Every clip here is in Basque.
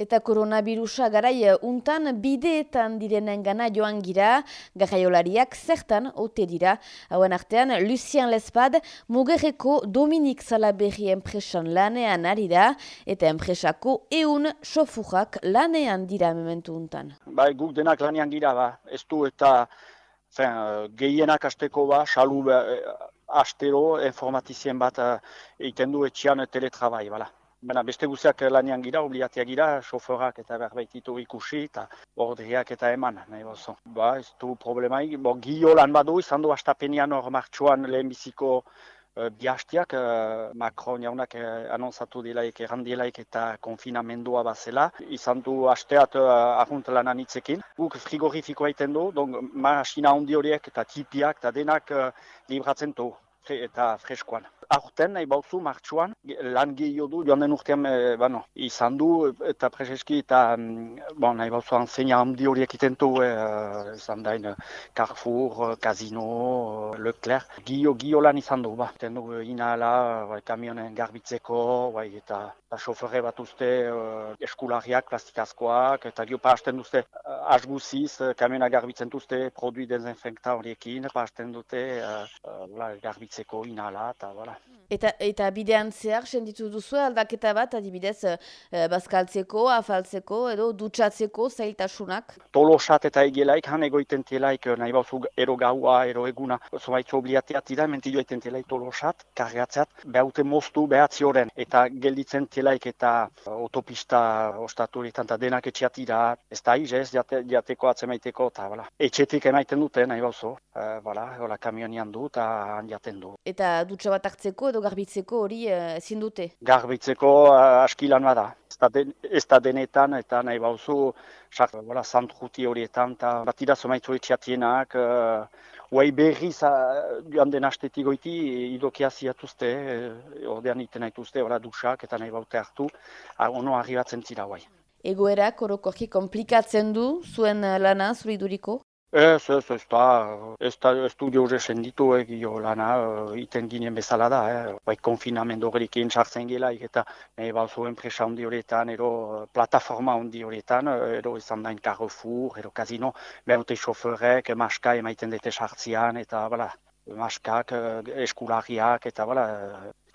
Eta koronavirusa garai eh, untan bideetan direnen gana joan gira, garraiolariak zertan ote dira. Hauen artean, Lucien Lespad, mugerreko Dominik Salaberri enpresan lanean ari da, eta enpresako eun sofurrak lanean dira mementu untan. Bai, guk denak lanean gira, ba. ez du eta fen, eh, gehienak asteko ba, salu ba, eh, astero informatizien bat egiten du etxian teletrabai, bala. Baina beste guziak lanian gira, obligatia gira, soforak eta berbaititu ikusi eta ordriak eta eman, nahi bozo. Ba, ez du problemai, bo, gio lan badu, izan du astapenian hor martxuan lehen biziko uh, bihastiak, uh, Macron jaunak uh, anonzatu dilaik, errandielaik eta konfinamendua bazela. Izan du asteat uh, ahunt lanan itzekin. Guk frigorifikoa iten du, don, masina ondi horiek eta tipiak eta denak uh, libratzen du eta freskoan. Aurten nahi bauzu martxuan, lan gehiago du, joan den urtean e, bueno, izan du eta prezeski eta mm, bon, nahi bauzu anzeina handi horiek itentu, e, izan dain Carrefour, Casino, Leclerc, gio, gio lan izan du, ba. Iten du inala, bai, kamionen garbitzeko, bai, eta eta soferre bat uste uh, eskulariak, plastikazkoak, eta gio pasten duzte asguziz, kamiona garbitzen duzte, produi dezinfekta horiekin, pasten dute uh, uh, garbitzeko inala, eta voilà. Eta, eta bidean zehar, senditu duzu aldaketa bat, adibidez, uh, bazkaltzeko, afaltzeko, edo dutxatzeko, zailtasunak? Tolosat eta egelaik, han egoiten telaik, nahi bauzu ero gaua, ero eguna, zomaitzu obliateat dira, mentidu egiten telaik tolosat, kargatzeat, behaute moztu behatzi horren, eta gelditzen zelaik eta autopista ostaturitan eta denak etxeatira, ez da iz, ez, jate, jateko atzemaiteko, eta bala. Etxetik emaiten dute, nahi bauzo, e, bala, hola kamionian du eta jaten du. Eta dutxa bat hartzeko edo garbitzeko hori eh, ezin dute? Garbitzeko uh, askilan bada. Ez da denetan eta nahi bauzu, sak, bala, zantruti horietan, eta batira zomaitzu etxeatienak, Guai berri joan den astetik goiti, idokia ziatuzte, e, ordean iten naituzte, ora dusak eta nahi baute hartu, ono arribatzen zira guai. Egoera, korokorki komplikatzen du zuen lana, zuriduriko? Ez, ez, ez da, ez da, ez du dioze senditu egio lana, iten ginen bezala da, eh? bai konfinamendu egin sartzen gelaik eta nahi bau zuen hondi horietan, ero plataforma hondi horietan, ero izan dain Carrefour, ero Casino, behute xoferek, maska emaiten dute sartzian, eta bala, maskak, eskulariak, eta bala,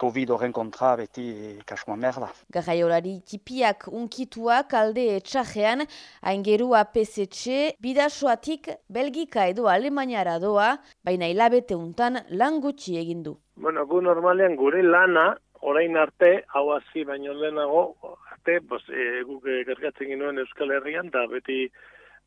Covid horren kontra beti kasua merda. Garraiolari tipiak unkituak alde etxajean, aingeru APCC, bidasoatik Belgika edo Alemaniara doa, baina hilabete untan lan gutxi egin du. Bueno, gu normalean gure lana, orain arte, hau hasi baino lehenago, arte, bos, e, guk gergatzen ginoen Euskal Herrian, da beti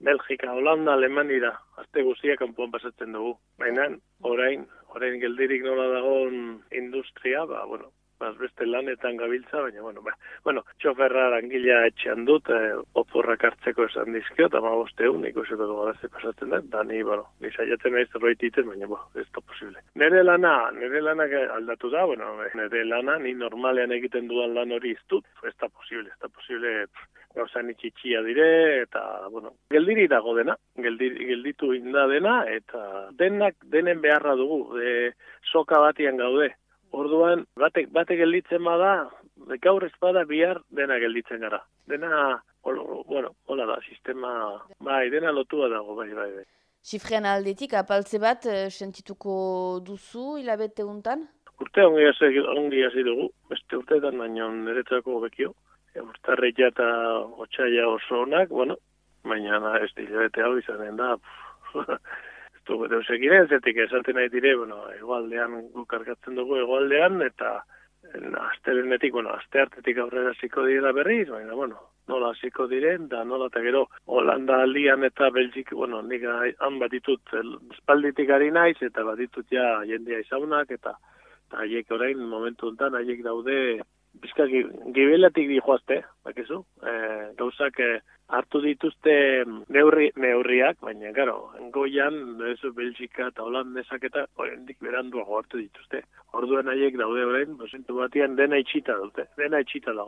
Belgika, Holanda, Alemanira, azte guztiak kanpoan pasatzen dugu. Baina, orain, orain geldirik nola dagoen industria, ba, bueno, bas beste lanetan gabiltza, baina, bueno, ba, bueno, txoferra langila etxean dut, e, oporrak hartzeko esan dizkio, eta ma boste egun, ikusetan gara pasatzen da, da ni, bueno, ni saiatzen nahi zerbait baina, bo, ez da posible. Nere lana, nere lana aldatu da, bueno, nere lana, ni normalean egiten dudan lan hori iztut, ez da posible, ez da posible, gauza nitxitxia dire, eta, bueno, geldiri dago dena, geldiri, gelditu inda dena, eta denak, denen beharra dugu, de, soka batian gaude, Orduan, batek, batek gelditzen bada, gaur ez bada bihar dena gelditzen gara. Dena, olo, bueno, hola da, sistema, bai, dena lotua dago, bai, bai, bai. Sifrean aldetik, apaltze bat, eh, sentituko duzu hilabete untan? Urte ongi hasi, ongi hasi dugu, beste urteetan baino niretzako bekio. E, urtarreia eta otxaila oso onak, bueno, baina ez hilabete hau izanen da, du deus egiren, zertik esaten nahi dire, bueno, egoaldean guk argatzen dugu egoaldean, eta astelenetik, bueno, aste hartetik aurrera ziko dira berriz, baina, bueno, nola ziko diren, da nola eta gero Holanda aldian eta Belgik, bueno, nik han bat ditut espalditik ari naiz, eta bat ditut ja jendea izaunak, eta haiek orain momentu enten, haiek daude bizka gibelatik di joazte, bakizu, e, gauzak e, hartu dituzte neurri, neurriak, baina, gero, goian, ez Belgika eta Holandesak eta orendik beranduago hartu dituzte. Orduan haiek daude orain, bosentu batian dena itxita dute, dena itxita dago.